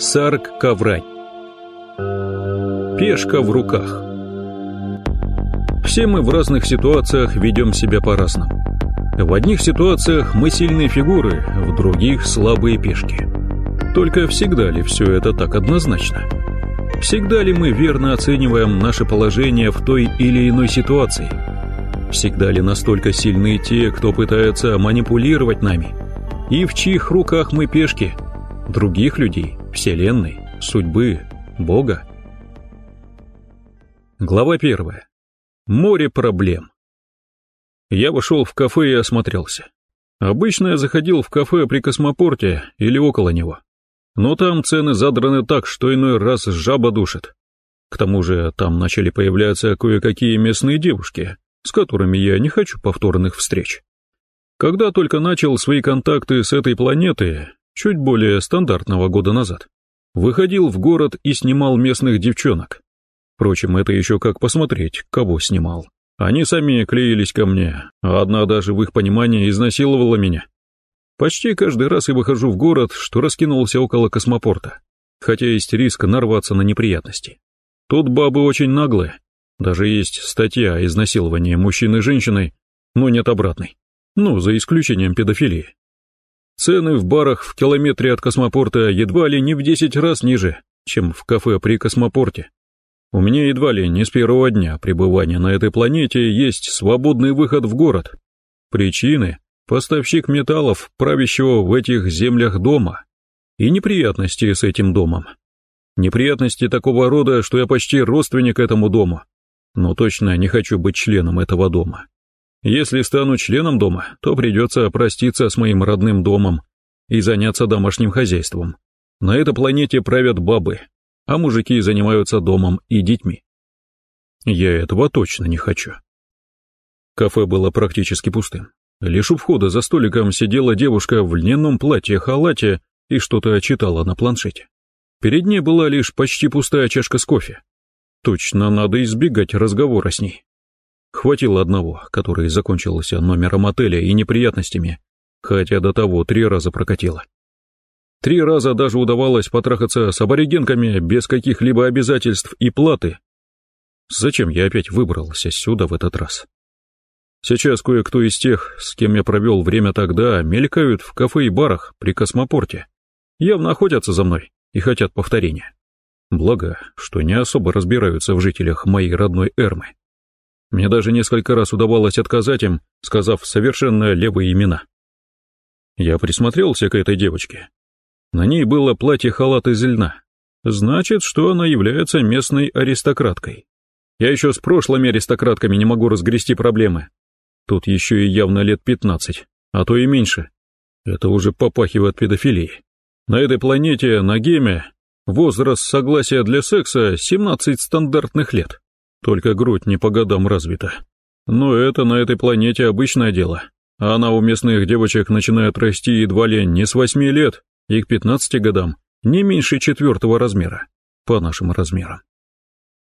Сарк Коврань. Пешка в руках. Все мы в разных ситуациях ведем себя по-разному. В одних ситуациях мы сильные фигуры, в других слабые пешки. Только всегда ли все это так однозначно? Всегда ли мы верно оцениваем наше положение в той или иной ситуации? Всегда ли настолько сильны те, кто пытается манипулировать нами? И в чьих руках мы пешки? Других людей, Вселенной, судьбы, Бога? Глава первая. Море проблем. Я вошел в кафе и осмотрелся. Обычно я заходил в кафе при космопорте или около него. Но там цены задраны так, что иной раз жаба душит. К тому же там начали появляться кое-какие местные девушки, с которыми я не хочу повторных встреч. Когда только начал свои контакты с этой планеты, чуть более стандартного года назад, выходил в город и снимал местных девчонок. Впрочем, это еще как посмотреть, кого снимал. Они сами клеились ко мне, а одна даже в их понимании изнасиловала меня. Почти каждый раз я выхожу в город, что раскинулся около космопорта, хотя есть риск нарваться на неприятности. Тут бабы очень наглые, даже есть статья о изнасиловании мужчины женщиной, но нет обратной, ну, за исключением педофилии. Цены в барах в километре от космопорта едва ли не в 10 раз ниже, чем в кафе при космопорте. У меня едва ли не с первого дня пребывания на этой планете есть свободный выход в город. Причины поставщик металлов, правящего в этих землях дома, и неприятности с этим домом. Неприятности такого рода, что я почти родственник этому дому, но точно не хочу быть членом этого дома. Если стану членом дома, то придется проститься с моим родным домом и заняться домашним хозяйством. На этой планете правят бабы, а мужики занимаются домом и детьми. Я этого точно не хочу. Кафе было практически пустым. Лишь у входа за столиком сидела девушка в льняном платье-халате и что-то читала на планшете. Перед ней была лишь почти пустая чашка с кофе. Точно надо избегать разговора с ней. Хватило одного, который закончился номером отеля и неприятностями, хотя до того три раза прокатило. Три раза даже удавалось потрахаться с аборигенками без каких-либо обязательств и платы. Зачем я опять выбрался сюда в этот раз? Сейчас кое-кто из тех, с кем я провел время тогда, мелькают в кафе и барах при космопорте. Явно охотятся за мной и хотят повторения. Благо, что не особо разбираются в жителях моей родной Эрмы. Мне даже несколько раз удавалось отказать им, сказав совершенно левые имена. Я присмотрелся к этой девочке. На ней было платье-халат из льна. Значит, что она является местной аристократкой. Я еще с прошлыми аристократками не могу разгрести проблемы, Тут еще и явно лет пятнадцать, а то и меньше. Это уже попахивает педофилией. На этой планете, на Геме, возраст согласия для секса 17 стандартных лет. Только грудь не по годам развита. Но это на этой планете обычное дело. А она у местных девочек начинает расти едва ли не с 8 лет и к 15 годам не меньше четвертого размера, по нашим размерам.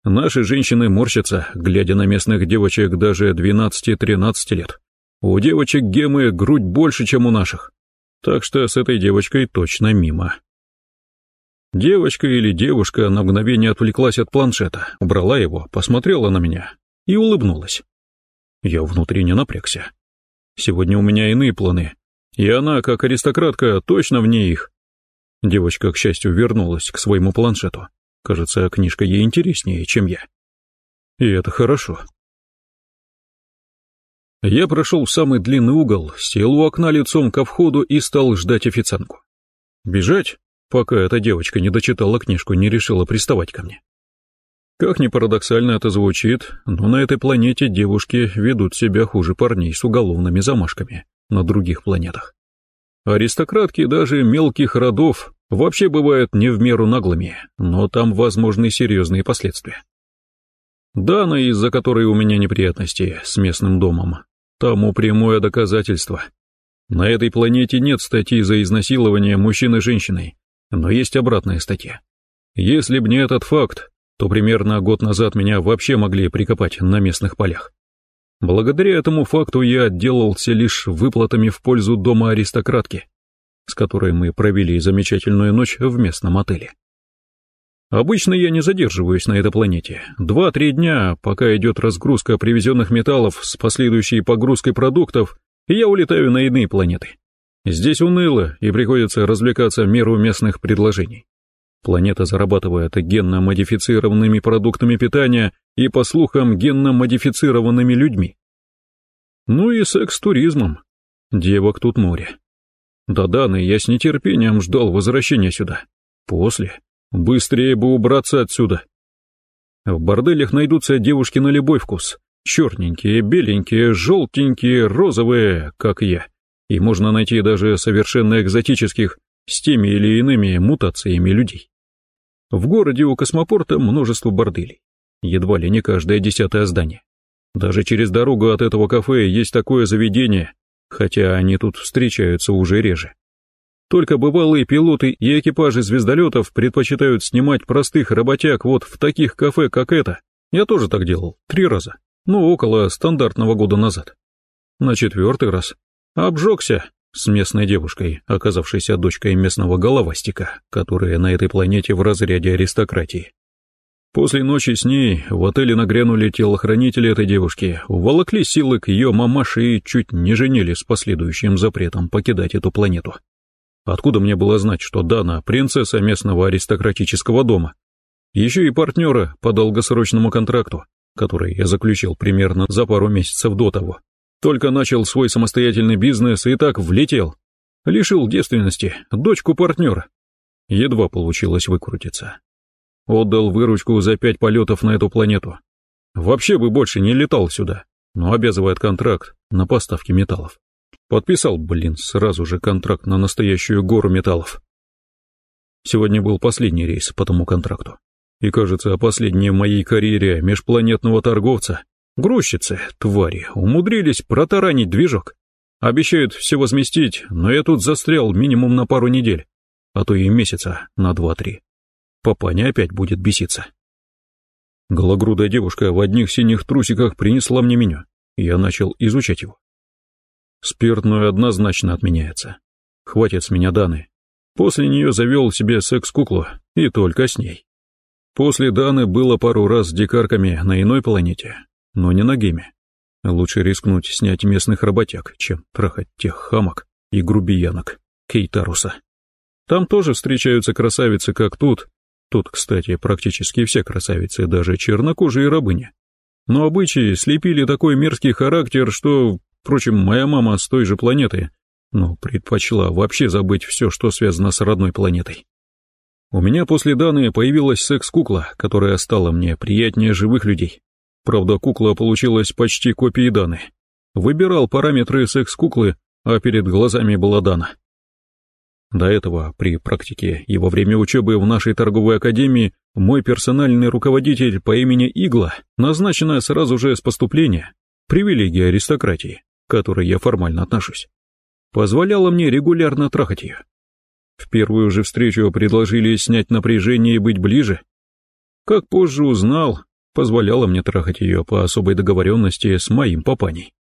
Наши женщины морщатся, глядя на местных девочек даже 12-13 лет. У девочек гемы грудь больше, чем у наших. Так что с этой девочкой точно мимо. Девочка или девушка на мгновение отвлеклась от планшета, убрала его, посмотрела на меня и улыбнулась. Я внутренне напрягся. Сегодня у меня иные планы, и она, как аристократка, точно вне их. Девочка, к счастью, вернулась к своему планшету. Кажется, книжка ей интереснее, чем я. И это хорошо. Я прошел в самый длинный угол, сел у окна лицом ко входу и стал ждать официантку. Бежать, пока эта девочка не дочитала книжку, не решила приставать ко мне. Как ни парадоксально это звучит, но на этой планете девушки ведут себя хуже парней с уголовными замашками на других планетах. Аристократки даже мелких родов вообще бывают не в меру наглыми, но там возможны серьезные последствия. Дана, из-за которой у меня неприятности с местным домом, тому прямое доказательство. На этой планете нет статьи за изнасилование мужчины женщиной, но есть обратная статья. Если б не этот факт, то примерно год назад меня вообще могли прикопать на местных полях. Благодаря этому факту я отделался лишь выплатами в пользу дома аристократки. с которой мы провели замечательную ночь в местном отеле. Обычно я не задерживаюсь на этой планете. Два-три дня, пока идет разгрузка привезенных металлов с последующей погрузкой продуктов, я улетаю на иные планеты. Здесь уныло, и приходится развлекаться меру местных предложений. Планета зарабатывает генно-модифицированными продуктами питания и, по слухам, генно-модифицированными людьми. Ну и секс-туризмом. Девок тут море. Да-да, но я с нетерпением ждал возвращения сюда. После. Быстрее бы убраться отсюда. В борделях найдутся девушки на любой вкус. Черненькие, беленькие, желтенькие, розовые, как я. И можно найти даже совершенно экзотических с теми или иными мутациями людей. В городе у космопорта множество борделей. Едва ли не каждое десятое здание. Даже через дорогу от этого кафе есть такое заведение, хотя они тут встречаются уже реже. Только бывалые пилоты и экипажи звездолетов предпочитают снимать простых работяг вот в таких кафе, как это. Я тоже так делал, три раза, ну около стандартного года назад. На четвертый раз обжегся с местной девушкой, оказавшейся дочкой местного головастика, которая на этой планете в разряде аристократии. После ночи с ней в отеле нагрянули телохранители этой девушки, уволокли силы к ее мамаше и чуть не женили с последующим запретом покидать эту планету. Откуда мне было знать, что Дана — принцесса местного аристократического дома? Еще и партнера по долгосрочному контракту, который я заключил примерно за пару месяцев до того. Только начал свой самостоятельный бизнес и так влетел. Лишил девственности дочку партнера. Едва получилось выкрутиться. Отдал выручку за пять полетов на эту планету. Вообще бы больше не летал сюда, но обязывает контракт на поставки металлов. Подписал, блин, сразу же контракт на настоящую гору металлов. Сегодня был последний рейс по тому контракту. И кажется, последние в моей карьере межпланетного торговца. Грузчицы, твари, умудрились протаранить движок. Обещают все возместить, но я тут застрял минимум на пару недель, а то и месяца на два-три. Папаня опять будет беситься. Гологрудая девушка в одних синих трусиках принесла мне меню. Я начал изучать его. Спиртное однозначно отменяется. Хватит с меня Даны. После нее завел себе секс-куклу, и только с ней. После Даны было пару раз с дикарками на иной планете, но не на Геме. Лучше рискнуть снять местных работяг, чем трахать тех хамок и грубиянок Кейтаруса. Там тоже встречаются красавицы, как тут, Тут, кстати, практически все красавицы, даже чернокожие рабыни. Но обычаи слепили такой мерзкий характер, что, впрочем, моя мама с той же планеты, но предпочла вообще забыть все, что связано с родной планетой. У меня после Даны появилась секс-кукла, которая стала мне приятнее живых людей. Правда, кукла получилась почти копией Даны. Выбирал параметры секс-куклы, а перед глазами была Дана. До этого, при практике и во время учебы в нашей торговой академии, мой персональный руководитель по имени Игла, назначенная сразу же с поступления, привилегия аристократии, к которой я формально отношусь, позволяла мне регулярно трахать ее. В первую же встречу предложили снять напряжение и быть ближе. Как позже узнал, позволяла мне трахать ее по особой договоренности с моим папаней.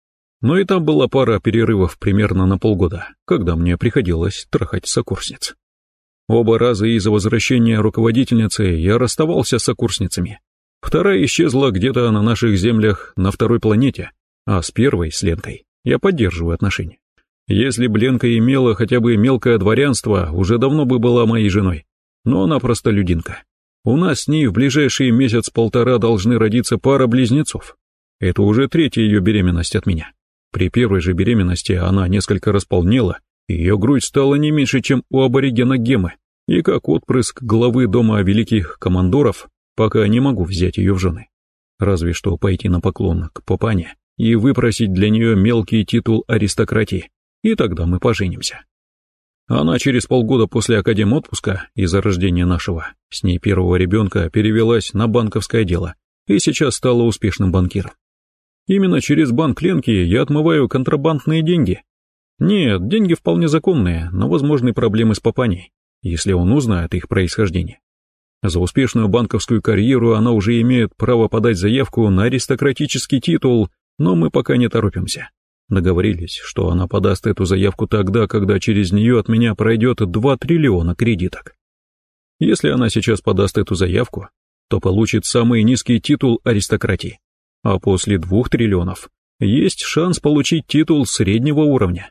Но и там была пара перерывов примерно на полгода, когда мне приходилось трахать сокурсниц. Оба раза из-за возвращения руководительницы я расставался с сокурсницами. Вторая исчезла где-то на наших землях на второй планете, а с первой, с Ленкой, я поддерживаю отношения. Если б Ленка имела хотя бы мелкое дворянство, уже давно бы была моей женой. Но она просто людинка. У нас с ней в ближайший месяц-полтора должны родиться пара близнецов. Это уже третья ее беременность от меня. При первой же беременности она несколько располнела, ее грудь стала не меньше, чем у аборигена Гемы, и как отпрыск главы дома великих командоров, пока не могу взять ее в жены. Разве что пойти на поклон к Папане и выпросить для нее мелкий титул аристократии, и тогда мы поженимся. Она через полгода после академ отпуска из-за рождения нашего, с ней первого ребенка, перевелась на банковское дело и сейчас стала успешным банкиром. Именно через банк Ленки я отмываю контрабандные деньги. Нет, деньги вполне законные, но возможны проблемы с папаней, если он узнает их происхождение. За успешную банковскую карьеру она уже имеет право подать заявку на аристократический титул, но мы пока не торопимся. Договорились, что она подаст эту заявку тогда, когда через нее от меня пройдет 2 триллиона кредиток. Если она сейчас подаст эту заявку, то получит самый низкий титул аристократии, а после двух триллионов есть шанс получить титул среднего уровня.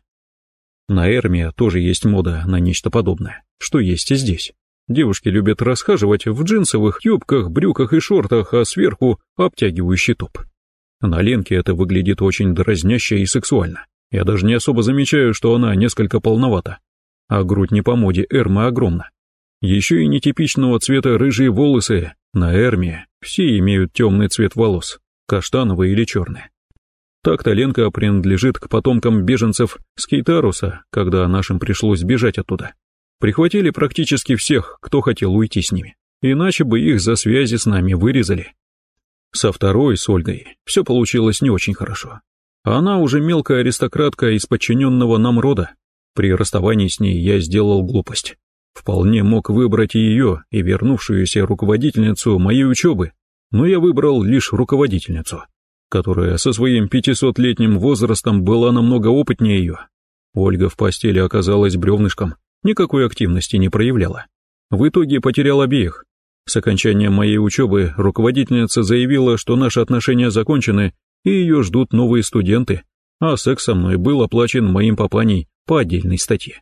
На Эрме тоже есть мода на нечто подобное, что есть и здесь. Девушки любят расхаживать в джинсовых юбках, брюках и шортах, а сверху обтягивающий топ. На Ленке это выглядит очень дразняще и сексуально. Я даже не особо замечаю, что она несколько полновата. А грудь не по моде Эрмы огромна. Еще и нетипичного цвета рыжие волосы. На Эрме все имеют темный цвет волос, каштановый или черный. Так-то Ленка принадлежит к потомкам беженцев с Кейтаруса, когда нашим пришлось бежать оттуда. Прихватили практически всех, кто хотел уйти с ними. Иначе бы их за связи с нами вырезали. Со второй, с Ольгой, все получилось не очень хорошо. Она уже мелкая аристократка из подчиненного нам рода. При расставании с ней я сделал глупость. Вполне мог выбрать ее и вернувшуюся руководительницу моей учебы, но я выбрал лишь руководительницу, которая со своим пятисотлетним возрастом была намного опытнее ее. Ольга в постели оказалась бревнышком, никакой активности не проявляла. В итоге потерял обеих. С окончанием моей учебы руководительница заявила, что наши отношения закончены и ее ждут новые студенты, а секс со мной был оплачен моим папаней по отдельной статье.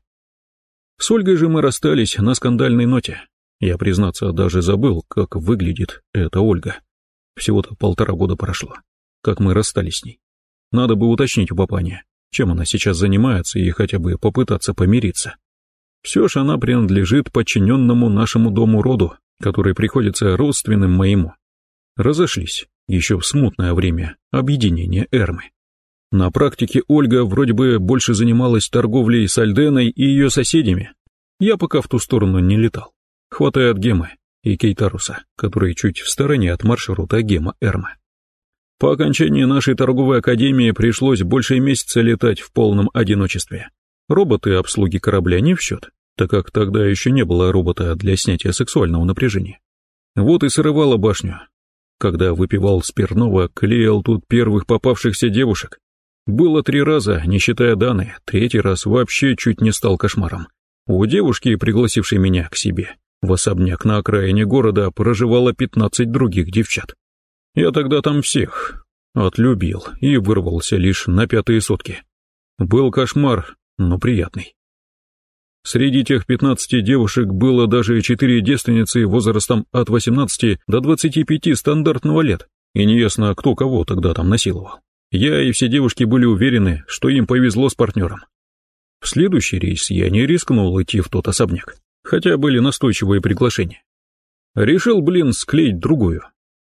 С Ольгой же мы расстались на скандальной ноте. Я, признаться, даже забыл, как выглядит эта Ольга. Всего-то полтора года прошло, как мы расстались с ней. Надо бы уточнить у папани, чем она сейчас занимается и хотя бы попытаться помириться. Все ж она принадлежит подчиненному нашему дому роду, который приходится родственным моему. Разошлись еще в смутное время объединения Эрмы. На практике Ольга вроде бы больше занималась торговлей с Альденой и ее соседями. Я пока в ту сторону не летал. Хватает Гемы и Кейтаруса, которые чуть в стороне от маршрута Гема Эрмы. По окончании нашей торговой академии пришлось больше месяца летать в полном одиночестве. Роботы обслуги корабля не в счет, так как тогда еще не было робота для снятия сексуального напряжения. Вот и срывала башню. Когда выпивал спиртного, клеил тут первых попавшихся девушек, было три раза, не считая Даны, третий раз вообще чуть не стал кошмаром. У девушки, пригласившей меня к себе, в особняк на окраине города проживало 15 других девчат. Я тогда там всех отлюбил и вырвался лишь на пятые сутки. Был кошмар, но приятный. Среди тех 15 девушек было даже четыре девственницы возрастом от 18 до 25 стандартного лет, и неясно, кто кого тогда там насиловал. Я и все девушки были уверены, что им повезло с партнером. В следующий рейс я не рискнул идти в тот особняк, хотя были настойчивые приглашения. Решил, блин, склеить другую.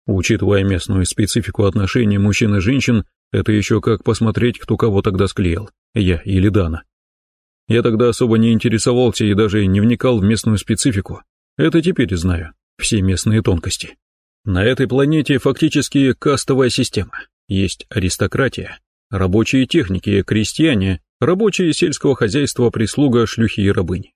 Учитывая местную специфику отношений мужчин и женщин, это еще как посмотреть, кто кого тогда склеил, я или Дана. Я тогда особо не интересовался и даже не вникал в местную специфику. Это теперь знаю, все местные тонкости. На этой планете фактически кастовая система. Есть аристократия, рабочие техники, крестьяне, рабочие сельского хозяйства, прислуга, шлюхи и рабыни.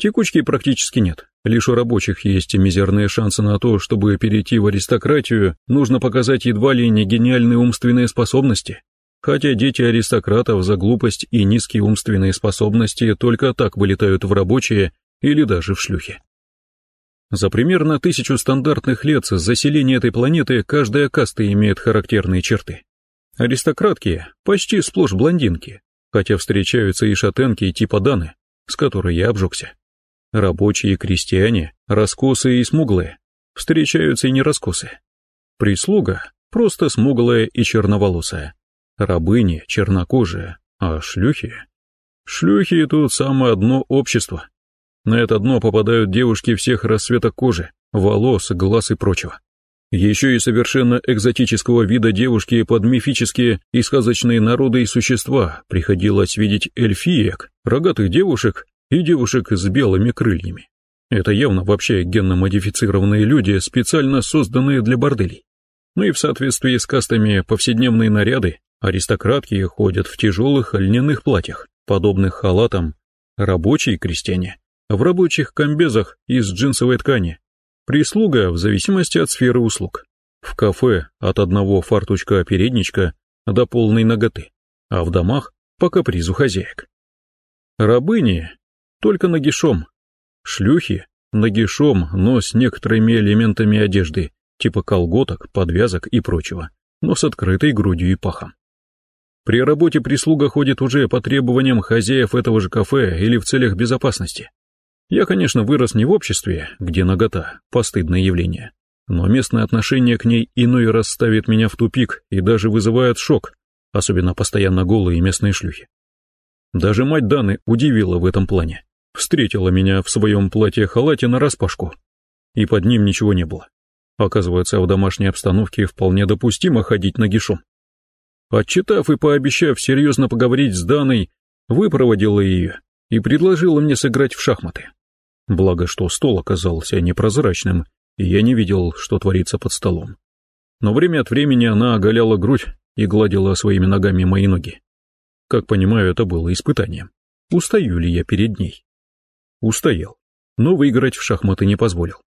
Текучки практически нет, лишь у рабочих есть мизерные шансы на то, чтобы перейти в аристократию, нужно показать едва ли не гениальные умственные способности. Хотя дети аристократов за глупость и низкие умственные способности только так вылетают в рабочие или даже в шлюхи. За примерно тысячу стандартных лет заселения этой планеты каждая каста имеет характерные черты. Аристократки почти сплошь блондинки, хотя встречаются и шатенки типа Даны, с которой я обжегся. Рабочие и крестьяне, раскосые и смуглые, встречаются и не раскосые. Прислуга просто смуглая и черноволосая. Рабыни чернокожие, а шлюхи... Шлюхи тут самое одно общество. На это дно попадают девушки всех расцветок кожи, волос, глаз и прочего. Еще и совершенно экзотического вида девушки под мифические и сказочные народы и существа приходилось видеть эльфиек, рогатых девушек и девушек с белыми крыльями. Это явно вообще генно-модифицированные люди, специально созданные для борделей. Ну и в соответствии с кастами повседневные наряды, аристократки ходят в тяжелых льняных платьях, подобных халатам, рабочие крестьяне в рабочих комбезах из джинсовой ткани, прислуга в зависимости от сферы услуг, в кафе от одного фартучка-передничка до полной ноготы, а в домах — по капризу хозяек. Рабыни — только нагишом, шлюхи — нагишом, но с некоторыми элементами одежды, типа колготок, подвязок и прочего, но с открытой грудью и пахом. При работе прислуга ходит уже по требованиям хозяев этого же кафе или в целях безопасности. Я, конечно, вырос не в обществе, где нагота – постыдное явление, но местное отношение к ней иной раз ставит меня в тупик и даже вызывает шок, особенно постоянно голые местные шлюхи. Даже мать Даны удивила в этом плане. Встретила меня в своем платье-халате нараспашку, и под ним ничего не было. Оказывается, в домашней обстановке вполне допустимо ходить нагишом. Отчитав и пообещав серьезно поговорить с Даной, выпроводила ее и предложила мне сыграть в шахматы. Благо, что стол оказался непрозрачным, и я не видел, что творится под столом. Но время от времени она оголяла грудь и гладила своими ногами мои ноги. Как понимаю, это было испытанием. Устаю ли я перед ней? Устоял, но выиграть в шахматы не позволил.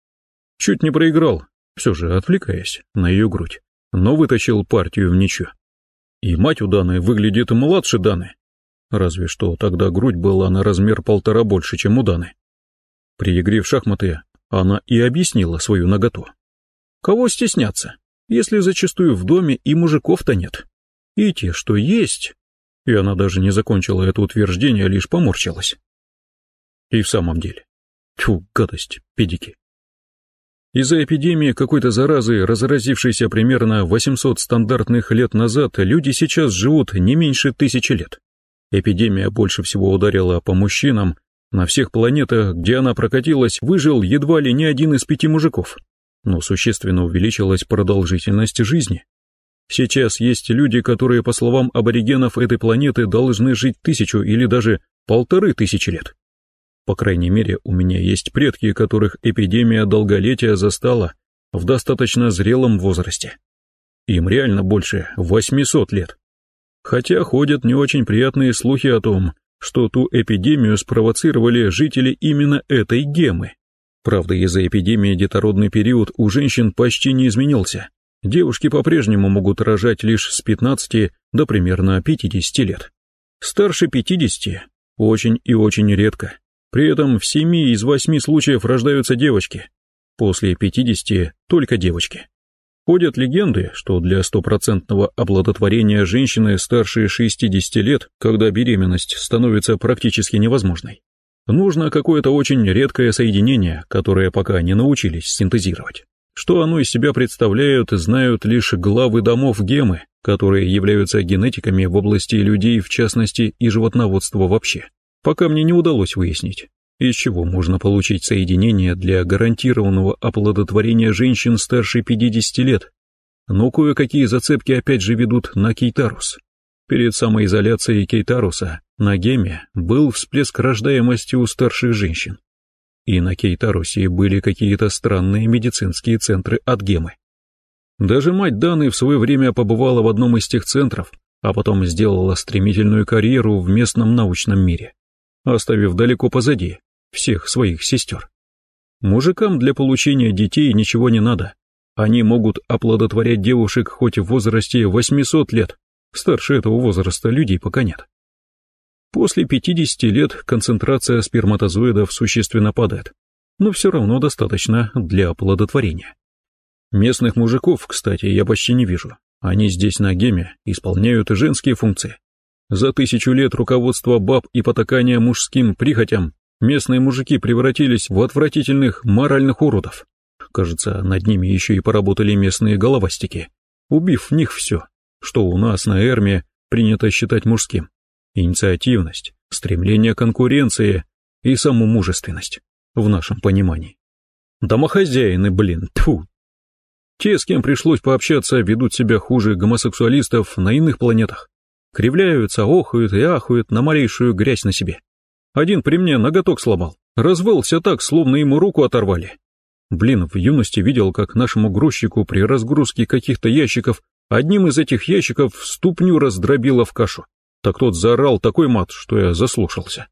Чуть не проиграл, все же отвлекаясь на ее грудь, но вытащил партию в ничью. И мать у Даны выглядит младше Даны. Разве что тогда грудь была на размер полтора больше, чем у Даны. При игре в шахматы она и объяснила свою наготу. Кого стесняться, если зачастую в доме и мужиков-то нет? И те, что есть... И она даже не закончила это утверждение, а лишь поморщилась. И в самом деле. Тьфу, гадость, педики. Из-за эпидемии какой-то заразы, разразившейся примерно 800 стандартных лет назад, люди сейчас живут не меньше тысячи лет. Эпидемия больше всего ударила по мужчинам, на всех планетах, где она прокатилась, выжил едва ли не один из пяти мужиков. Но существенно увеличилась продолжительность жизни. Сейчас есть люди, которые, по словам аборигенов этой планеты, должны жить тысячу или даже полторы тысячи лет. По крайней мере, у меня есть предки, которых эпидемия долголетия застала в достаточно зрелом возрасте. Им реально больше 800 лет. Хотя ходят не очень приятные слухи о том, что ту эпидемию спровоцировали жители именно этой гемы. Правда, из-за эпидемии детородный период у женщин почти не изменился. Девушки по-прежнему могут рожать лишь с 15 до примерно 50 лет. Старше 50 очень и очень редко. При этом в 7 из 8 случаев рождаются девочки. После 50 только девочки. Ходят легенды, что для стопроцентного оплодотворения женщины старше 60 лет, когда беременность становится практически невозможной, нужно какое-то очень редкое соединение, которое пока не научились синтезировать. Что оно из себя представляют, знают лишь главы домов гемы, которые являются генетиками в области людей в частности и животноводства вообще. Пока мне не удалось выяснить, из чего можно получить соединение для гарантированного оплодотворения женщин старше 50 лет. Но кое-какие зацепки опять же ведут на кейтарус. Перед самоизоляцией кейтаруса на геме был всплеск рождаемости у старших женщин. И на кейтарусе были какие-то странные медицинские центры от гемы. Даже мать Даны в свое время побывала в одном из тех центров, а потом сделала стремительную карьеру в местном научном мире, оставив далеко позади всех своих сестер. Мужикам для получения детей ничего не надо. Они могут оплодотворять девушек хоть в возрасте 800 лет. Старше этого возраста людей пока нет. После 50 лет концентрация сперматозоидов существенно падает, но все равно достаточно для оплодотворения. Местных мужиков, кстати, я почти не вижу. Они здесь на геме исполняют женские функции. За тысячу лет руководства баб и потакания мужским прихотям Местные мужики превратились в отвратительных моральных уродов. Кажется, над ними еще и поработали местные головастики, убив в них все, что у нас на Эрме принято считать мужским. Инициативность, стремление к конкуренции и саму мужественность, в нашем понимании. Домохозяины, блин, тьфу. Те, с кем пришлось пообщаться, ведут себя хуже гомосексуалистов на иных планетах. Кривляются, охают и ахают на малейшую грязь на себе. Один при мне ноготок сломал. Развелся так, словно ему руку оторвали. Блин, в юности видел, как нашему грузчику при разгрузке каких-то ящиков одним из этих ящиков ступню раздробило в кашу. Так тот заорал такой мат, что я заслушался.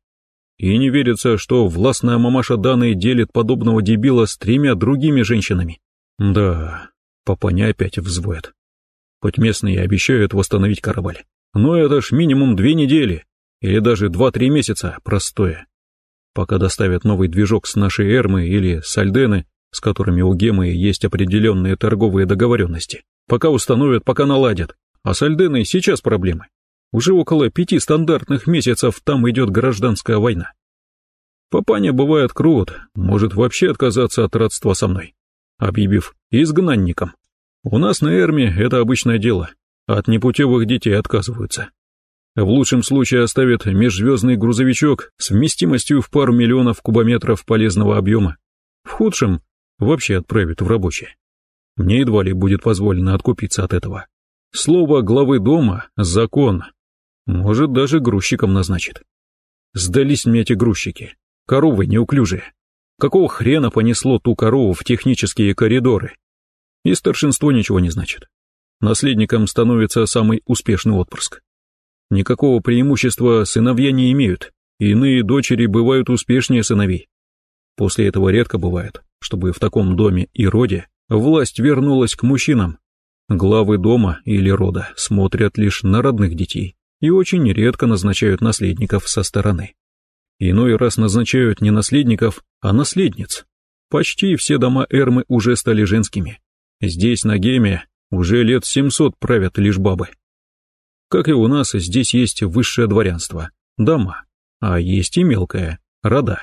И не верится, что властная мамаша Даны делит подобного дебила с тремя другими женщинами. Да, папаня опять взвоет. Хоть местные обещают восстановить корабль. Но это ж минимум две недели, или даже два-три месяца простое. Пока доставят новый движок с нашей Эрмы или с Альдены, с которыми у Гемы есть определенные торговые договоренности. Пока установят, пока наладят. А с Альденой сейчас проблемы. Уже около пяти стандартных месяцев там идет гражданская война. Папаня бывает крут, может вообще отказаться от родства со мной, объявив изгнанником. У нас на Эрме это обычное дело, от непутевых детей отказываются. В лучшем случае оставят межзвездный грузовичок с вместимостью в пару миллионов кубометров полезного объема. В худшем вообще отправят в рабочие. Мне едва ли будет позволено откупиться от этого. Слово главы дома — закон. Может, даже грузчиком назначит. Сдались мне эти грузчики. Коровы неуклюжие. Какого хрена понесло ту корову в технические коридоры? И старшинство ничего не значит. Наследником становится самый успешный отпрыск. Никакого преимущества сыновья не имеют, иные дочери бывают успешнее сыновей. После этого редко бывает, чтобы в таком доме и роде власть вернулась к мужчинам. Главы дома или рода смотрят лишь на родных детей и очень редко назначают наследников со стороны. Иной раз назначают не наследников, а наследниц. Почти все дома Эрмы уже стали женскими. Здесь, на Геме, уже лет 700 правят лишь бабы. Как и у нас, здесь есть высшее дворянство, дома, а есть и мелкое, рода.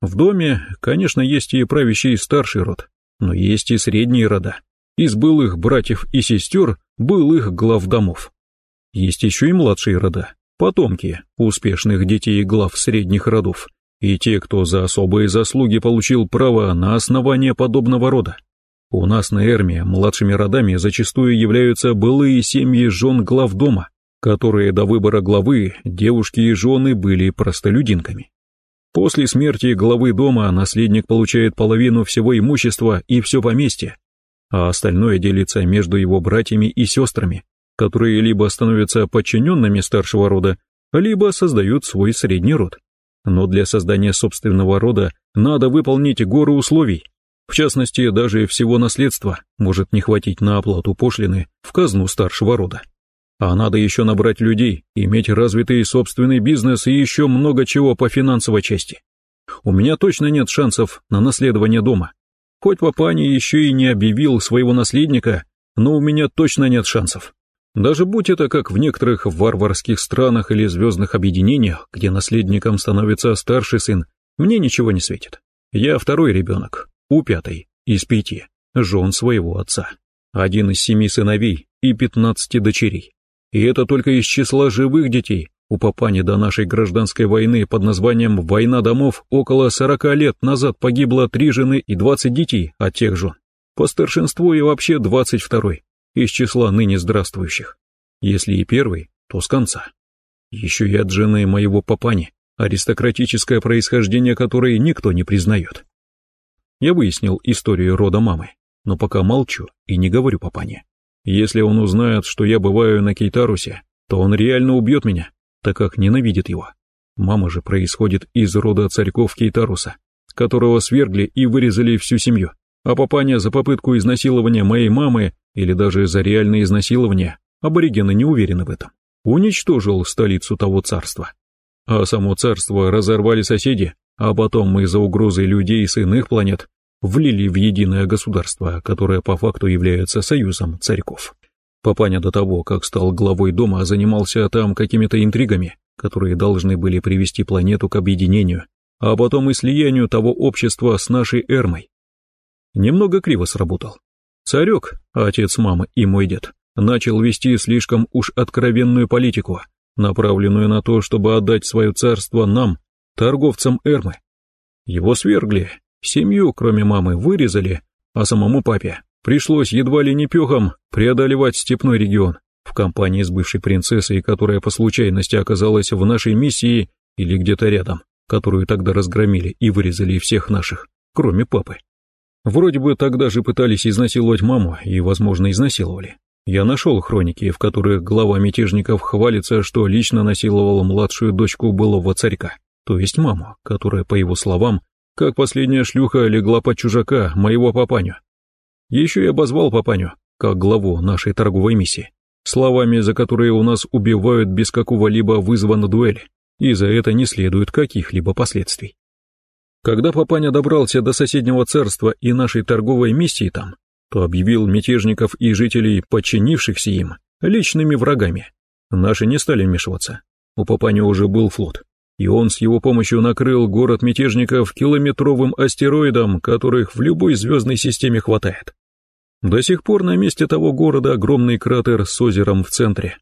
В доме, конечно, есть и правящий старший род, но есть и средние рода. Из былых братьев и сестер былых глав домов. Есть еще и младшие рода, потомки успешных детей глав средних родов, и те, кто за особые заслуги получил право на основание подобного рода. У нас на Эрме младшими родами зачастую являются былые семьи жен глав дома, которые до выбора главы девушки и жены были простолюдинками. После смерти главы дома наследник получает половину всего имущества и все поместье, а остальное делится между его братьями и сестрами, которые либо становятся подчиненными старшего рода, либо создают свой средний род. Но для создания собственного рода надо выполнить гору условий. В частности, даже всего наследства может не хватить на оплату пошлины в казну старшего рода. А надо еще набрать людей, иметь развитый собственный бизнес и еще много чего по финансовой части. У меня точно нет шансов на наследование дома. Хоть папаня еще и не объявил своего наследника, но у меня точно нет шансов. Даже будь это как в некоторых варварских странах или звездных объединениях, где наследником становится старший сын, мне ничего не светит. Я второй ребенок, у пятой, из пяти, жен своего отца. Один из семи сыновей и пятнадцати дочерей. И это только из числа живых детей. У папани до нашей гражданской войны под названием «Война домов» около сорока лет назад погибло три жены и двадцать детей от тех жен. По старшинству и вообще двадцать второй из числа ныне здравствующих. Если и первый, то с конца. Еще и от жены моего папани, аристократическое происхождение которой никто не признает. Я выяснил историю рода мамы, но пока молчу и не говорю папане. Если он узнает, что я бываю на Кейтарусе, то он реально убьет меня, так как ненавидит его. Мама же происходит из рода царьков Кейтаруса, которого свергли и вырезали всю семью, а папаня за попытку изнасилования моей мамы или даже за реальное изнасилование, аборигены не уверены в этом, уничтожил столицу того царства. А само царство разорвали соседи, а потом мы за угрозой людей с иных планет влили в единое государство, которое по факту является союзом царьков. Папаня до того, как стал главой дома, занимался там какими-то интригами, которые должны были привести планету к объединению, а потом и слиянию того общества с нашей Эрмой. Немного криво сработал. Царек, отец мамы и мой дед, начал вести слишком уж откровенную политику, направленную на то, чтобы отдать свое царство нам, торговцам Эрмы. Его свергли, семью, кроме мамы, вырезали, а самому папе пришлось едва ли не пехом преодолевать степной регион в компании с бывшей принцессой, которая по случайности оказалась в нашей миссии или где-то рядом, которую тогда разгромили и вырезали всех наших, кроме папы. Вроде бы тогда же пытались изнасиловать маму и, возможно, изнасиловали. Я нашел хроники, в которых глава мятежников хвалится, что лично насиловал младшую дочку былого царька, то есть маму, которая, по его словам, как последняя шлюха легла под чужака, моего папаню. Еще и обозвал папаню, как главу нашей торговой миссии. словами, за которые у нас убивают без какого-либо вызова на дуэль, и за это не следует каких-либо последствий. Когда папаня добрался до соседнего царства и нашей торговой миссии там, то объявил мятежников и жителей, подчинившихся им, личными врагами. Наши не стали вмешиваться. У папани уже был флот, и он с его помощью накрыл город мятежников километровым астероидом, которых в любой звездной системе хватает. До сих пор на месте того города огромный кратер с озером в центре.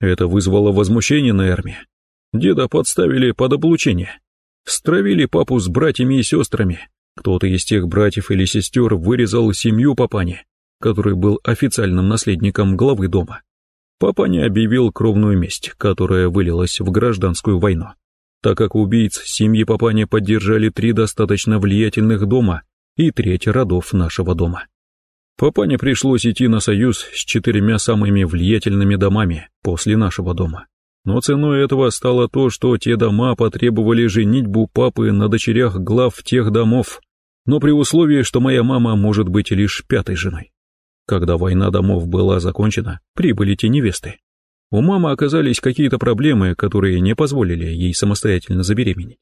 Это вызвало возмущение на Эрме. Деда подставили под облучение. Стравили папу с братьями и сестрами. Кто-то из тех братьев или сестер вырезал семью папани, который был официальным наследником главы дома. Папаня объявил кровную месть, которая вылилась в гражданскую войну. Так как убийц семьи Папани поддержали три достаточно влиятельных дома и треть родов нашего дома. Папане пришлось идти на союз с четырьмя самыми влиятельными домами после нашего дома. Но ценой этого стало то, что те дома потребовали женитьбу папы на дочерях глав тех домов, но при условии, что моя мама может быть лишь пятой женой. Когда война домов была закончена, прибыли те невесты. У мамы оказались какие-то проблемы, которые не позволили ей самостоятельно забеременеть.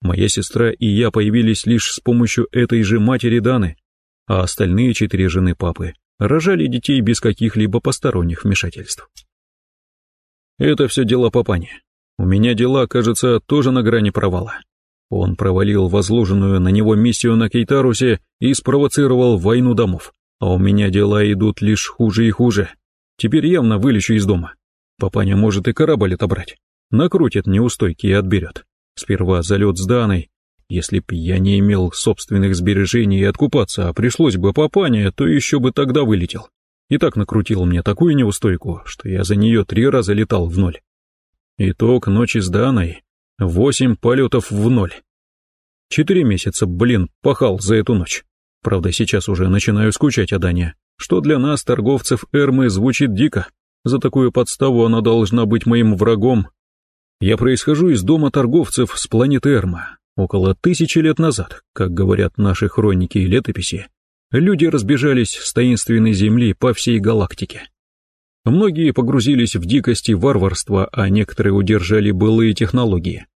Моя сестра и я появились лишь с помощью этой же матери Даны, а остальные четыре жены папы рожали детей без каких-либо посторонних вмешательств. Это все дела папани. У меня дела, кажется, тоже на грани провала. Он провалил возложенную на него миссию на Кейтарусе и спровоцировал войну домов. А у меня дела идут лишь хуже и хуже. Теперь явно вылечу из дома. Папаня может и корабль отобрать. Накрутит неустойки и отберет. Сперва залет с Даной. Если б я не имел собственных сбережений и откупаться, а пришлось бы папане, то еще бы тогда вылетел. И так накрутил мне такую неустойку, что я за нее три раза летал в ноль. Итог ночи с Даной — восемь полетов в ноль. Четыре месяца, блин, пахал за эту ночь. Правда, сейчас уже начинаю скучать о Дане, что для нас, торговцев Эрмы, звучит дико. За такую подставу она должна быть моим врагом. Я происхожу из дома торговцев с планеты Эрма. Около тысячи лет назад, как говорят наши хроники и летописи, люди разбежались с таинственной земли по всей галактике. Многие погрузились в дикость и варварство, а некоторые удержали былые технологии.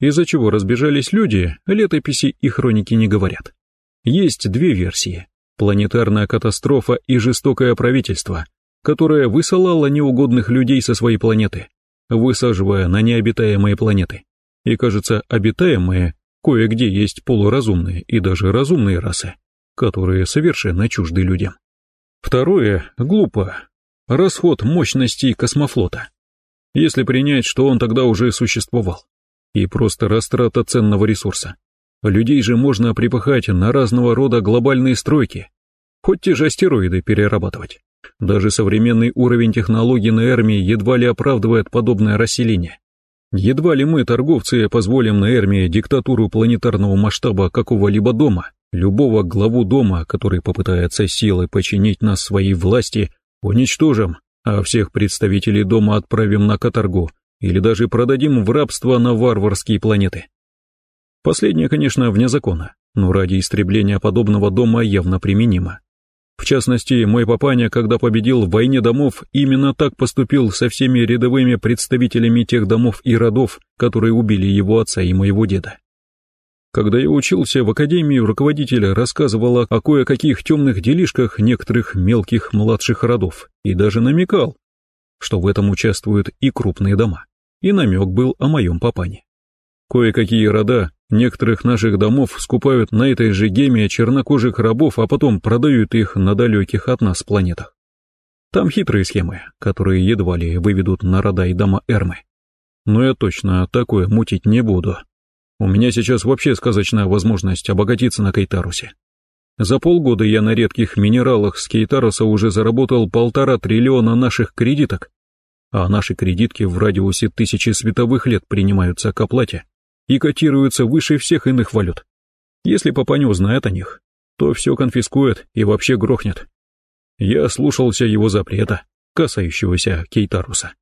Из-за чего разбежались люди, летописи и хроники не говорят. Есть две версии – планетарная катастрофа и жестокое правительство, которое высылало неугодных людей со своей планеты, высаживая на необитаемые планеты. И, кажется, обитаемые кое-где есть полуразумные и даже разумные расы, которые совершенно чужды людям. Второе – глупо. Расход мощностей космофлота. Если принять, что он тогда уже существовал. И просто растрата ценного ресурса. Людей же можно припахать на разного рода глобальные стройки, хоть те же астероиды перерабатывать. Даже современный уровень технологий на Эрме едва ли оправдывает подобное расселение. Едва ли мы, торговцы, позволим на Эрме диктатуру планетарного масштаба какого-либо дома, любого главу дома, который попытается силой починить нас своей власти, уничтожим, а всех представителей дома отправим на каторгу или даже продадим в рабство на варварские планеты. Последнее, конечно, вне закона, но ради истребления подобного дома явно применимо. В частности, мой папаня, когда победил в войне домов, именно так поступил со всеми рядовыми представителями тех домов и родов, которые убили его отца и моего деда. Когда я учился в академии, руководитель рассказывал о кое-каких темных делишках некоторых мелких младших родов и даже намекал, что в этом участвуют и крупные дома. И намек был о моем папане. Кое-какие рода некоторых наших домов скупают на этой же геме чернокожих рабов, а потом продают их на далеких от нас планетах. Там хитрые схемы, которые едва ли выведут на рода и дома Эрмы. Но я точно такое мутить не буду. У меня сейчас вообще сказочная возможность обогатиться на Кейтарусе. За полгода я на редких минералах с Кейтаруса уже заработал полтора триллиона наших кредиток, а наши кредитки в радиусе тысячи световых лет принимаются к оплате и котируются выше всех иных валют. Если папаня узнает о них, то все конфискует и вообще грохнет. Я слушался его запрета, касающегося Кейтаруса.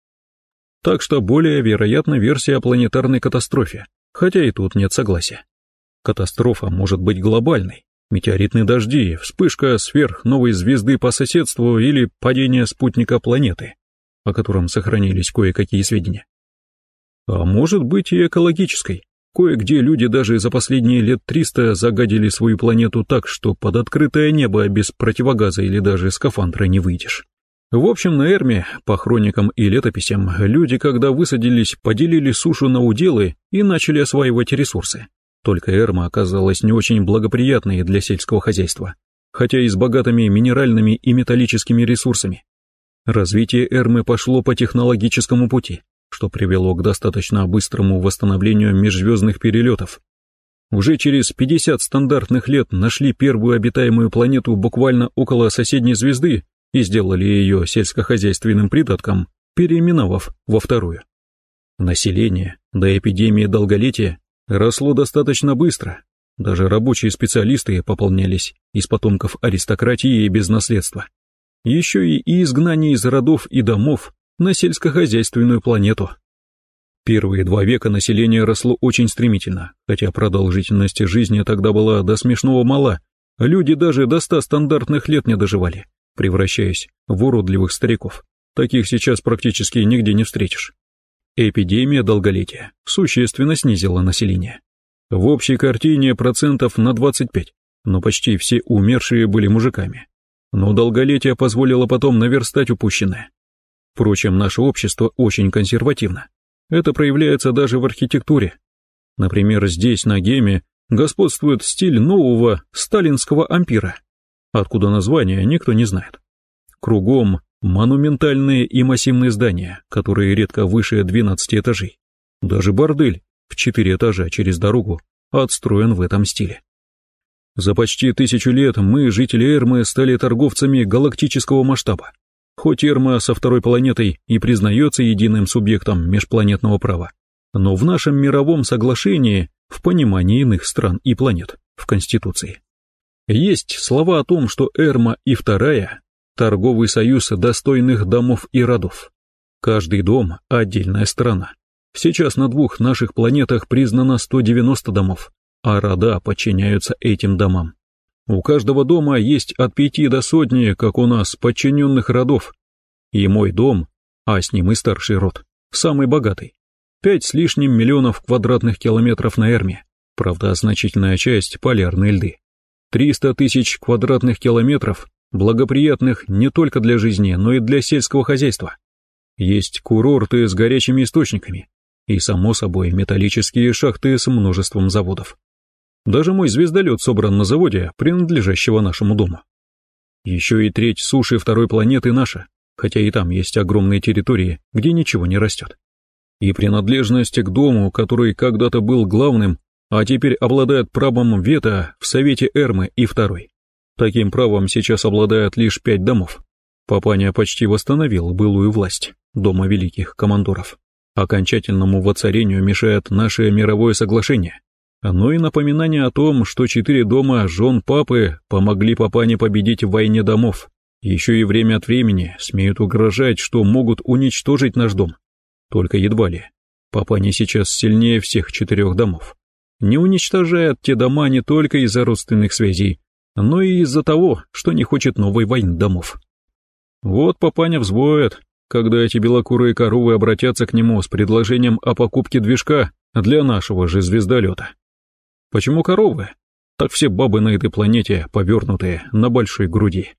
Так что более вероятна версия о планетарной катастрофе, хотя и тут нет согласия. Катастрофа может быть глобальной, Метеоритные дожди, вспышка сверхновой звезды по соседству или падение спутника планеты, о котором сохранились кое-какие сведения. А может быть и экологической. Кое-где люди даже за последние лет 300 загадили свою планету так, что под открытое небо без противогаза или даже скафандра не выйдешь. В общем, на Эрме, по хроникам и летописям, люди, когда высадились, поделили сушу на уделы и начали осваивать ресурсы. Только Эрма оказалась не очень благоприятной для сельского хозяйства, хотя и с богатыми минеральными и металлическими ресурсами. Развитие Эрмы пошло по технологическому пути, что привело к достаточно быстрому восстановлению межзвездных перелетов. Уже через 50 стандартных лет нашли первую обитаемую планету буквально около соседней звезды и сделали ее сельскохозяйственным придатком, переименовав во вторую. Население до эпидемии долголетия росло достаточно быстро, даже рабочие специалисты пополнялись из потомков аристократии без наследства. Еще и изгнание из родов и домов на сельскохозяйственную планету. Первые два века население росло очень стремительно, хотя продолжительность жизни тогда была до смешного мала, люди даже до ста стандартных лет не доживали превращаясь в уродливых стариков. Таких сейчас практически нигде не встретишь. Эпидемия долголетия существенно снизила население. В общей картине процентов на 25, но почти все умершие были мужиками. Но долголетие позволило потом наверстать упущенное. Впрочем, наше общество очень консервативно. Это проявляется даже в архитектуре. Например, здесь, на Геме, господствует стиль нового сталинского ампира – Откуда название, никто не знает. Кругом монументальные и массивные здания, которые редко выше 12 этажей. Даже бордель в 4 этажа через дорогу отстроен в этом стиле. За почти тысячу лет мы, жители Эрмы, стали торговцами галактического масштаба. Хоть Эрма со второй планетой и признается единым субъектом межпланетного права, но в нашем мировом соглашении, в понимании иных стран и планет, в Конституции, есть слова о том, что Эрма и Вторая – торговый союз достойных домов и родов. Каждый дом – отдельная страна. Сейчас на двух наших планетах признано 190 домов, а рода подчиняются этим домам. У каждого дома есть от пяти до сотни, как у нас, подчиненных родов. И мой дом, а с ним и старший род, самый богатый. Пять с лишним миллионов квадратных километров на Эрме, правда, значительная часть – полярные льды. 300 тысяч квадратных километров, благоприятных не только для жизни, но и для сельского хозяйства. Есть курорты с горячими источниками и, само собой, металлические шахты с множеством заводов. Даже мой звездолет собран на заводе, принадлежащего нашему дому. Еще и треть суши второй планеты наша, хотя и там есть огромные территории, где ничего не растет. И принадлежность к дому, который когда-то был главным, а теперь обладает правом вето в Совете Эрмы и Второй. Таким правом сейчас обладают лишь пять домов. Папаня почти восстановил былую власть Дома Великих Командоров. Окончательному воцарению мешает наше мировое соглашение. Но и напоминание о том, что четыре дома жен папы помогли папане победить в войне домов. Еще и время от времени смеют угрожать, что могут уничтожить наш дом. Только едва ли. Папаня сейчас сильнее всех четырех домов не уничтожает те дома не только из-за родственных связей, но и из-за того, что не хочет новой войны домов. Вот папаня взвоет, когда эти белокурые коровы обратятся к нему с предложением о покупке движка для нашего же звездолета. Почему коровы? Так все бабы на этой планете повернутые на большой груди.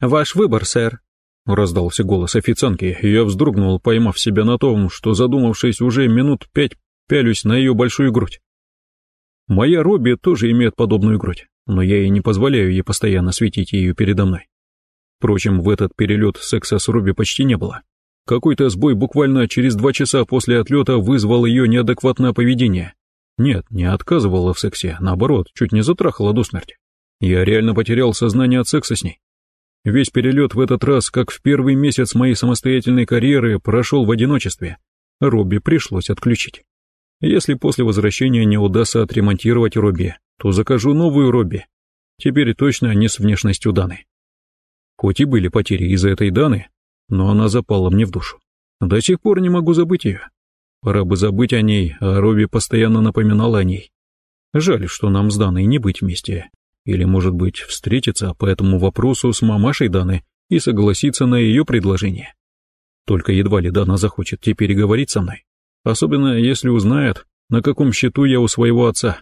«Ваш выбор, сэр», — раздался голос официантки, и я вздрогнул, поймав себя на том, что, задумавшись уже минут пять, пялюсь на ее большую грудь. Моя Робби тоже имеет подобную грудь, но я ей не позволяю ей постоянно светить ее передо мной. Впрочем, в этот перелет секса с Робби почти не было. Какой-то сбой буквально через два часа после отлета вызвал ее неадекватное поведение. Нет, не отказывала в сексе, наоборот, чуть не затрахала до смерти. Я реально потерял сознание от секса с ней. Весь перелет в этот раз, как в первый месяц моей самостоятельной карьеры, прошел в одиночестве. Робби пришлось отключить. Если после возвращения не удастся отремонтировать Робби, то закажу новую Робби. Теперь точно не с внешностью Даны. Хоть и были потери из-за этой Даны, но она запала мне в душу. До сих пор не могу забыть ее. Пора бы забыть о ней, а Робби постоянно напоминала о ней. Жаль, что нам с Даной не быть вместе. Или, может быть, встретиться по этому вопросу с мамашей Даны и согласиться на ее предложение. Только едва ли Дана захочет теперь говорить со мной. Особенно, если узнает, на каком счету я у своего отца.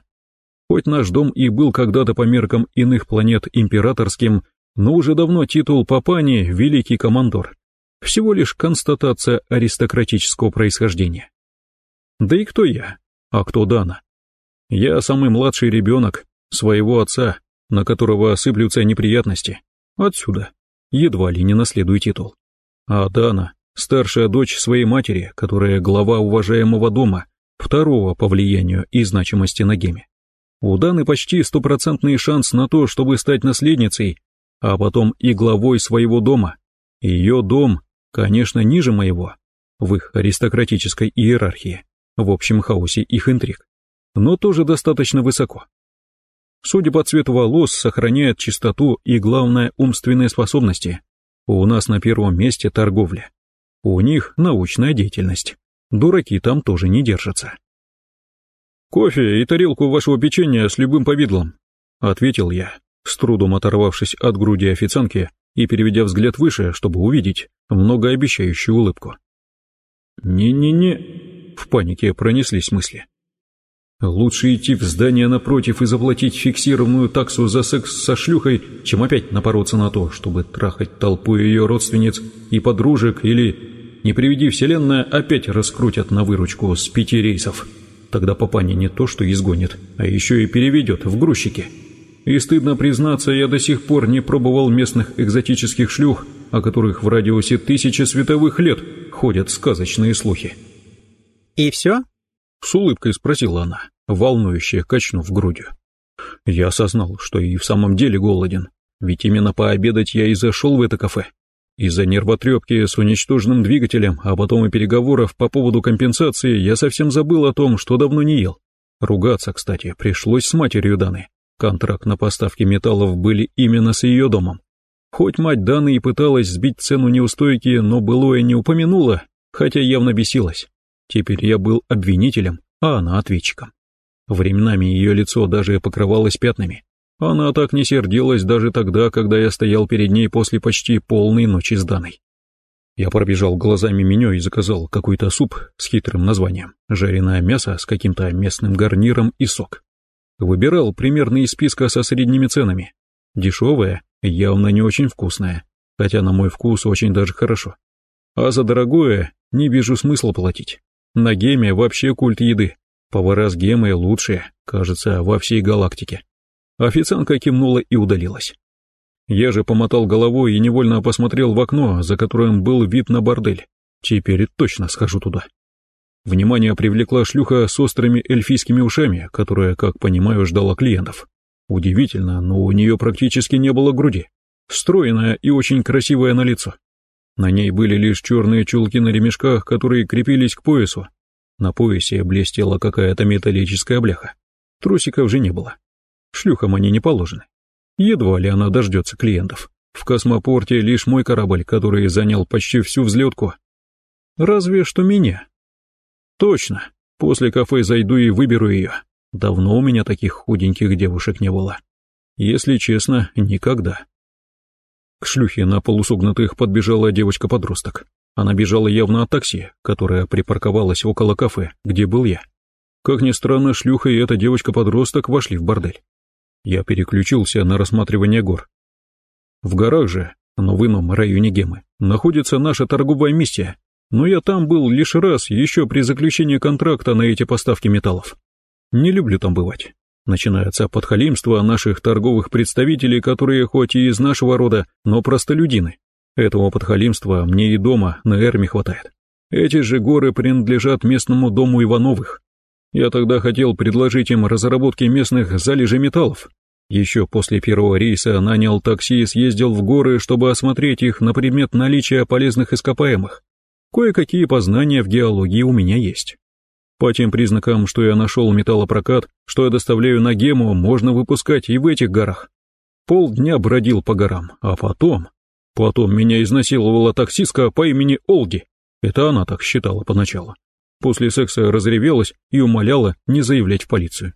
Хоть наш дом и был когда-то по меркам иных планет императорским, но уже давно титул Папани «Великий командор». Всего лишь констатация аристократического происхождения. Да и кто я? А кто Дана? Я самый младший ребенок своего отца, на которого осыплются неприятности. Отсюда. Едва ли не наследую титул. А Дана — старшая дочь своей матери, которая глава уважаемого дома, второго по влиянию и значимости на геме. У Даны почти стопроцентный шанс на то, чтобы стать наследницей, а потом и главой своего дома. Ее дом, конечно, ниже моего, в их аристократической иерархии, в общем хаосе их интриг, но тоже достаточно высоко. Судя по цвету волос, сохраняет чистоту и, главное, умственные способности. У нас на первом месте торговля. У них научная деятельность. Дураки там тоже не держатся. «Кофе и тарелку вашего печенья с любым повидлом», — ответил я, с трудом оторвавшись от груди официантки и переведя взгляд выше, чтобы увидеть многообещающую улыбку. «Не-не-не», — в панике пронеслись мысли. «Лучше идти в здание напротив и заплатить фиксированную таксу за секс со шлюхой, чем опять напороться на то, чтобы трахать толпу ее родственниц и подружек или, не приведи вселенная, опять раскрутят на выручку с пяти рейсов». Тогда папаня не то что изгонит, а еще и переведет в грузчики. И стыдно признаться, я до сих пор не пробовал местных экзотических шлюх, о которых в радиусе тысячи световых лет ходят сказочные слухи. «И все?» — с улыбкой спросила она, волнующе качнув грудью. Я осознал, что и в самом деле голоден, ведь именно пообедать я и зашел в это кафе. Из-за нервотрепки с уничтоженным двигателем, а потом и переговоров по поводу компенсации, я совсем забыл о том, что давно не ел. Ругаться, кстати, пришлось с матерью Даны. Контракт на поставки металлов были именно с ее домом. Хоть мать Даны и пыталась сбить цену неустойки, но былое не упомянула, хотя явно бесилась. Теперь я был обвинителем, а она ответчиком. Временами ее лицо даже покрывалось пятнами. Она так не сердилась даже тогда, когда я стоял перед ней после почти полной ночи с Даной. Я пробежал глазами меню и заказал какой-то суп с хитрым названием, жареное мясо с каким-то местным гарниром и сок. Выбирал примерно из списка со средними ценами. Дешевое, явно не очень вкусное, хотя на мой вкус очень даже хорошо. А за дорогое не вижу смысла платить. На геме вообще культ еды. Повара с гемой лучшие, кажется, во всей галактике. Официантка кивнула и удалилась. Я же помотал головой и невольно посмотрел в окно, за которым был вид на бордель. Теперь точно схожу туда. Внимание привлекла шлюха с острыми эльфийскими ушами, которая, как понимаю, ждала клиентов. Удивительно, но у нее практически не было груди. Стройная и очень красивая на лицо. На ней были лишь черные чулки на ремешках, которые крепились к поясу. На поясе блестела какая-то металлическая бляха. Трусиков же не было. Шлюхам они не положены. Едва ли она дождется клиентов. В космопорте лишь мой корабль, который занял почти всю взлетку. Разве что меня. Точно, после кафе зайду и выберу ее. Давно у меня таких худеньких девушек не было. Если честно, никогда. К шлюхе на полусогнутых подбежала девочка-подросток. Она бежала явно от такси, которое припарковалось около кафе, где был я. Как ни странно, шлюха и эта девочка-подросток вошли в бордель я переключился на рассматривание гор. В горах же, но в ином районе Гемы, находится наша торговая миссия, но я там был лишь раз еще при заключении контракта на эти поставки металлов. Не люблю там бывать. Начинается подхалимство наших торговых представителей, которые хоть и из нашего рода, но простолюдины. Этого подхалимства мне и дома на Эрме хватает. Эти же горы принадлежат местному дому Ивановых, я тогда хотел предложить им разработки местных залежей металлов. Еще после первого рейса нанял такси и съездил в горы, чтобы осмотреть их на предмет наличия полезных ископаемых. Кое-какие познания в геологии у меня есть. По тем признакам, что я нашел металлопрокат, что я доставляю на гему, можно выпускать и в этих горах. Полдня бродил по горам, а потом... Потом меня изнасиловала таксистка по имени Олги. Это она так считала поначалу. После секса разревелась и умоляла не заявлять в полицию.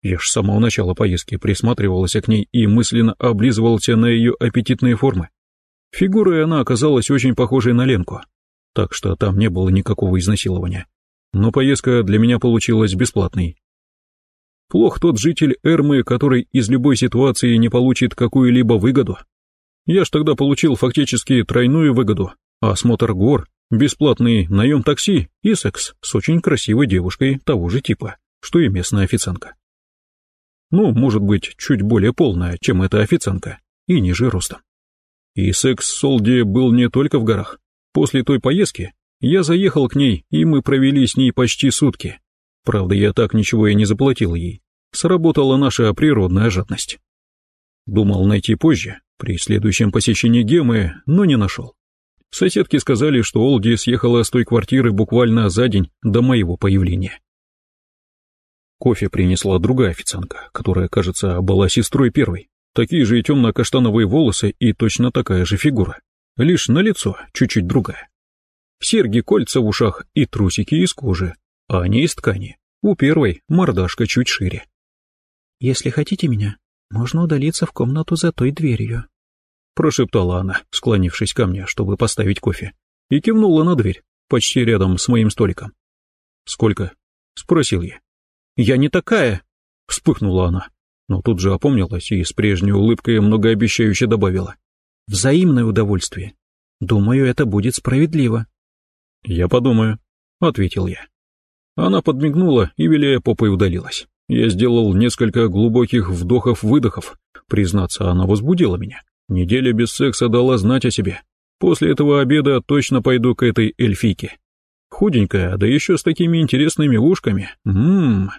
Я ж с самого начала поездки присматривался к ней и мысленно облизывался на ее аппетитные формы. Фигурой она оказалась очень похожей на Ленку, так что там не было никакого изнасилования. Но поездка для меня получилась бесплатной. Плох тот житель Эрмы, который из любой ситуации не получит какую-либо выгоду. Я ж тогда получил фактически тройную выгоду, осмотр гор, бесплатный наем такси и секс с очень красивой девушкой того же типа, что и местная официантка. Ну, может быть, чуть более полная, чем эта официантка, и ниже ростом. И секс с Солди был не только в горах. После той поездки я заехал к ней, и мы провели с ней почти сутки. Правда, я так ничего и не заплатил ей. Сработала наша природная жадность. Думал найти позже, при следующем посещении Гемы, но не нашел. Соседки сказали, что Олди съехала с той квартиры буквально за день до моего появления. Кофе принесла другая официантка, которая, кажется, была сестрой первой. Такие же темно-каштановые волосы и точно такая же фигура. Лишь на лицо чуть-чуть другая. Серьги, кольца в ушах и трусики из кожи, а не из ткани. У первой мордашка чуть шире. «Если хотите меня, можно удалиться в комнату за той дверью», прошептала она, склонившись ко мне, чтобы поставить кофе, и кивнула на дверь, почти рядом с моим столиком. «Сколько?» — спросил я. «Я не такая!» — вспыхнула она, но тут же опомнилась и с прежней улыбкой многообещающе добавила. «Взаимное удовольствие. Думаю, это будет справедливо». «Я подумаю», — ответил я. Она подмигнула и, виляя попой, удалилась. Я сделал несколько глубоких вдохов-выдохов. Признаться, она возбудила меня. Неделя без секса дала знать о себе. После этого обеда точно пойду к этой эльфийке. Худенькая, да еще с такими интересными ушками. Ммм.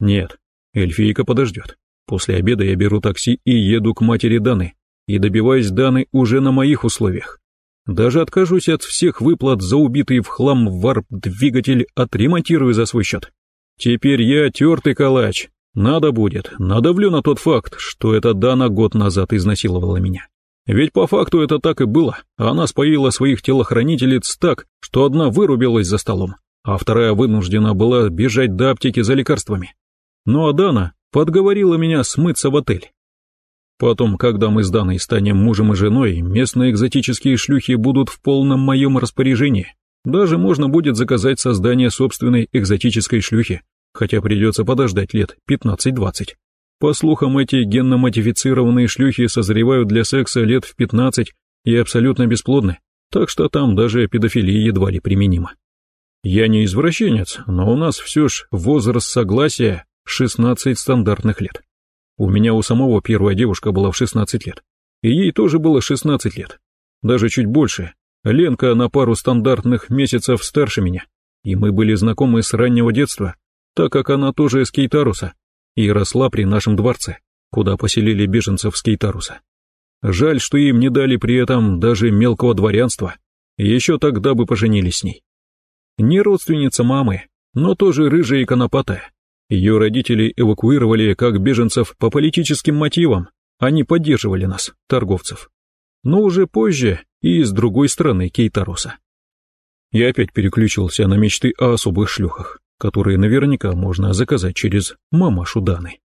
Нет, эльфийка подождет. После обеда я беру такси и еду к матери Даны. И добиваюсь Даны уже на моих условиях. Даже откажусь от всех выплат за убитый в хлам варп-двигатель, отремонтирую за свой счет. Теперь я тертый калач. Надо будет, надавлю на тот факт, что эта Дана год назад изнасиловала меня. Ведь по факту это так и было. Она споила своих телохранительниц так, что одна вырубилась за столом, а вторая вынуждена была бежать до аптеки за лекарствами. Ну а Дана подговорила меня смыться в отель. Потом, когда мы с Даной станем мужем и женой, местные экзотические шлюхи будут в полном моем распоряжении. Даже можно будет заказать создание собственной экзотической шлюхи, хотя придется подождать лет 15-20. По слухам, эти генно-модифицированные шлюхи созревают для секса лет в 15 и абсолютно бесплодны, так что там даже педофилия едва ли применима. Я не извращенец, но у нас все ж возраст согласия 16 стандартных лет. У меня у самого первая девушка была в 16 лет, и ей тоже было 16 лет, даже чуть больше. Ленка на пару стандартных месяцев старше меня, и мы были знакомы с раннего детства, так как она тоже из Кейтаруса и росла при нашем дворце, куда поселили беженцев с Кейтаруса. Жаль, что им не дали при этом даже мелкого дворянства, еще тогда бы поженились с ней. Не родственница мамы, но тоже рыжая и конопатая. Ее родители эвакуировали как беженцев по политическим мотивам, они поддерживали нас, торговцев. Но уже позже и с другой стороны Кейтаруса. Я опять переключился на мечты о особых шлюхах, которые наверняка можно заказать через мамашу Даны.